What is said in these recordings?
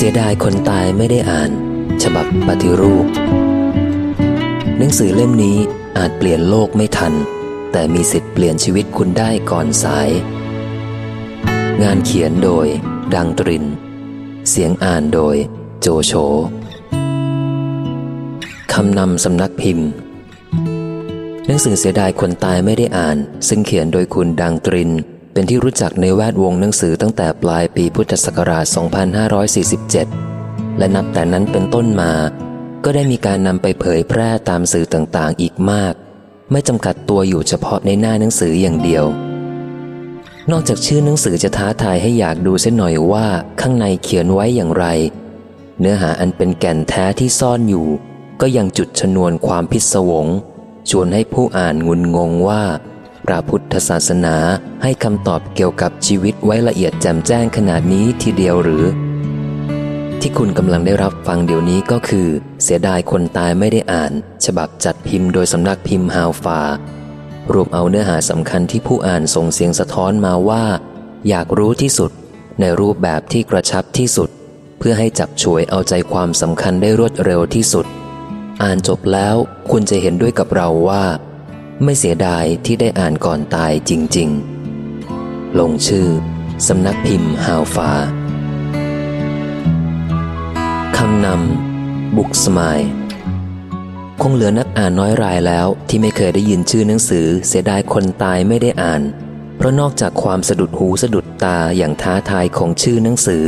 เสียดายคนตายไม่ได้อ่าน ฉบับปฏิรูป หนังสือเล่มนี้อาจเปลี่ยนโลกไม่ทัน แต่มีสิทธิ์เปลี่ยนชีวิตคุณได้ก่อนสาย งานเขียนโดย ดังตริน เสียงอ่านโดย โจโฉคำนำสำนักพิมพ์ หนังสือเสียดายคนตายไม่ได้อ่าน ซึ่งเขียนโดยคุณดังตริน เป็นที่รู้จักในแวดวงหนังสือตั้งแต่ปลายปีพุทธศักราช 2547 และนับแต่นั้นเป็นต้นมา ก็ได้มีการนำไปเผยแพร่ตามสื่อต่างๆ อีกมาก ไม่จำกัดตัวอยู่เฉพาะในหน้าหนังสืออย่างเดียว นอกจากชื่อหนังสือจะท้าทายให้อยากดูเส้นหน่อยว่าข้างในเขียนไว้อย่างไร เนื้อหาอันเป็นแก่นแท้ที่ซ่อนอยู่ ก็ยังจุดชนวนความพิศวงชวนให้ผู้อ่านงุนงงว่า ระพุทธศาสนาให้คำตอบเกี่ยวกับชีวิตไว้ละเอียดแจ่มแจ้งขนาดนี้ทีเดียวหรือ ที่คุณกำลังได้รับฟังเดี๋ยวนี้ก็คือ เสียดายคนตายไม่ได้อ่าน ฉบับจัดพิมพ์โดยสำนักพิมพ์ฮาวฟารวมเอาเนื้อหาสำคัญที่ผู้อ่านส่งเสียงสะท้อนมาว่า อยากรู้ที่สุด ในรูปแบบที่กระชับที่สุด เพื่อให้จับฉวยเอาใจความสำคัญได้รวดเร็วที่สุด อ่านจบแล้วคุณจะเห็นด้วยกับเราว่า ไม่เสียดายที่ได้อ่านก่อนตายจริง ๆ ลงชื่อ สำนักพิมพ์ฮาวฟาคำนำ บุกสมายคงเหลือนักอ่านน้อยรายแล้วที่ไม่เคยได้ยินชื่อหนังสือ เสียดายคนตายไม่ได้อ่าน เพราะนอกจากความสะดุดหูสะดุดตาอย่างท้าทายของชื่อหนังสือ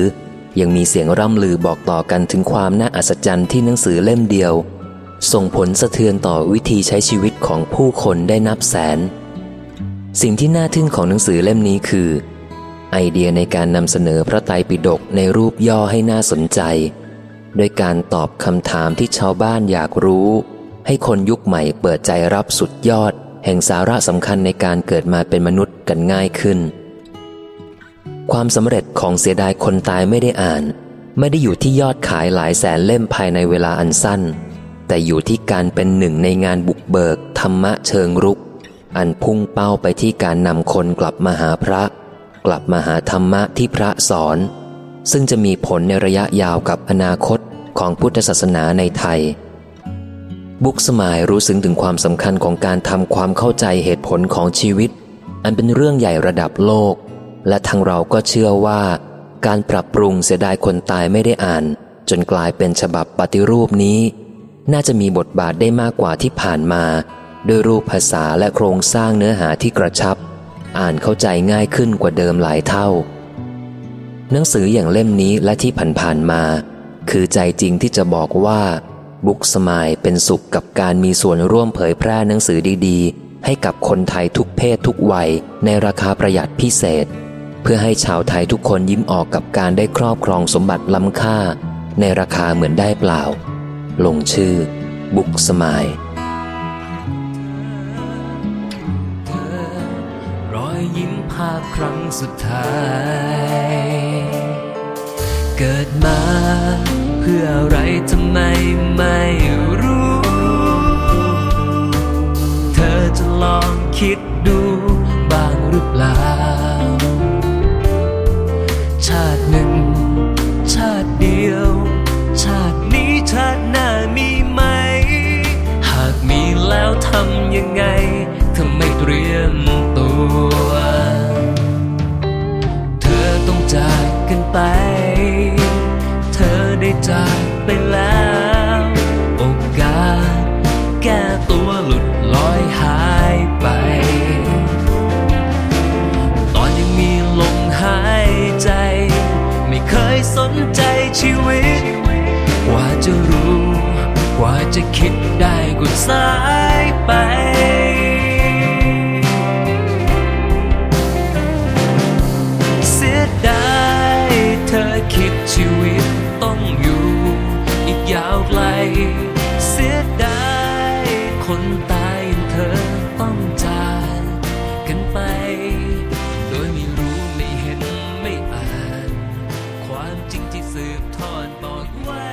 ยังมีเสียงร่ำลือบอกต่อกันถึงความน่าอัศจรรย์ที่หนังสือเล่มเดียว ส่งผลสะเทือนต่อวิธีใช้ชีวิตของผู้คนได้นับแสน สิ่งที่น่าทึ่งของหนังสือเล่มนี้คือ ไอเดียในการนำเสนอพระไตรปิฎกในรูปย่อให้น่าสนใจโดยการตอบคำถามที่ชาวบ้านอยากรู้ ให้คนยุคใหม่เปิดใจรับสุดยอด แห่งสาระสำคัญในการเกิดมาเป็นมนุษย์กันง่ายขึ้น ความสำเร็จของเสียดายคนตายไม่ได้อ่าน ไม่ได้อยู่ที่ยอดขายหลายแสนเล่มภายในเวลาอันสั้น แต่อยู่ที่การเป็นหนึ่งในงานบุกเบิก ธรรมะเชิงรุก อันพุ่งเป้าไปที่การนำคนกลับมาหาพระ กลับมาหาธรรมะที่พระสอน ซึ่งจะมีผลในระยะยาวกับอนาคตของพุทธศาสนาในไทย บุกสมายรู้สึงถึงความสำคัญของการทำความเข้าใจเหตุผลของชีวิต อันเป็นเรื่องใหญ่ระดับโลก และทางเราก็เชื่อว่า การปรับปรุงเสียดายคนตายไม่ได้อ่าน จนกลายเป็นฉบับปฏิรูปนี้ น่าจะมีบทบาทได้มากกว่าที่ผ่านมาด้วยรูปภาษาและโครงสร้างเนื้อหาที่กระชับ อ่านเข้าใจง่ายขึ้นกว่าเดิมหลายเท่า หนังสืออย่างเล่มนี้และที่ผ่านๆมา คือใจจริงที่จะบอกว่า บุ๊กสมายเป็นสุขกับการมีส่วนร่วมเผยแพร่หนังสือดีๆ ให้กับคนไทยทุกเพศทุกวัย ในราคาประหยัดพิเศษ เพื่อให้ชาวไทยทุกคนยิ้มออกกับการได้ครอบครองสมบัติล้ำค่า ในราคาเหมือนได้เปล่า ลงชื่อ บุกสมายรอยยิ้มภาพครั้งสุดท้าย เกิดมา เพื่ออะไรทำไมไม่รู้ เธอจะลองคิดดูบ้างหรือเปล่า จากกันไป เธอได้จากไปแล้ว โอกาสแก้ตัวหลุดลอยหายไป ตอนยังมีลมหายใจ ไม่เคยสนใจชีวิต กว่าจะรู้ กว่าจะคิดได้ก็สายไป คนตายอย่างเธอต้องจากกันไป โดยไม่รู้ไม่เห็นไม่อ่าน ความจริงที่สืบทอดบอกไว้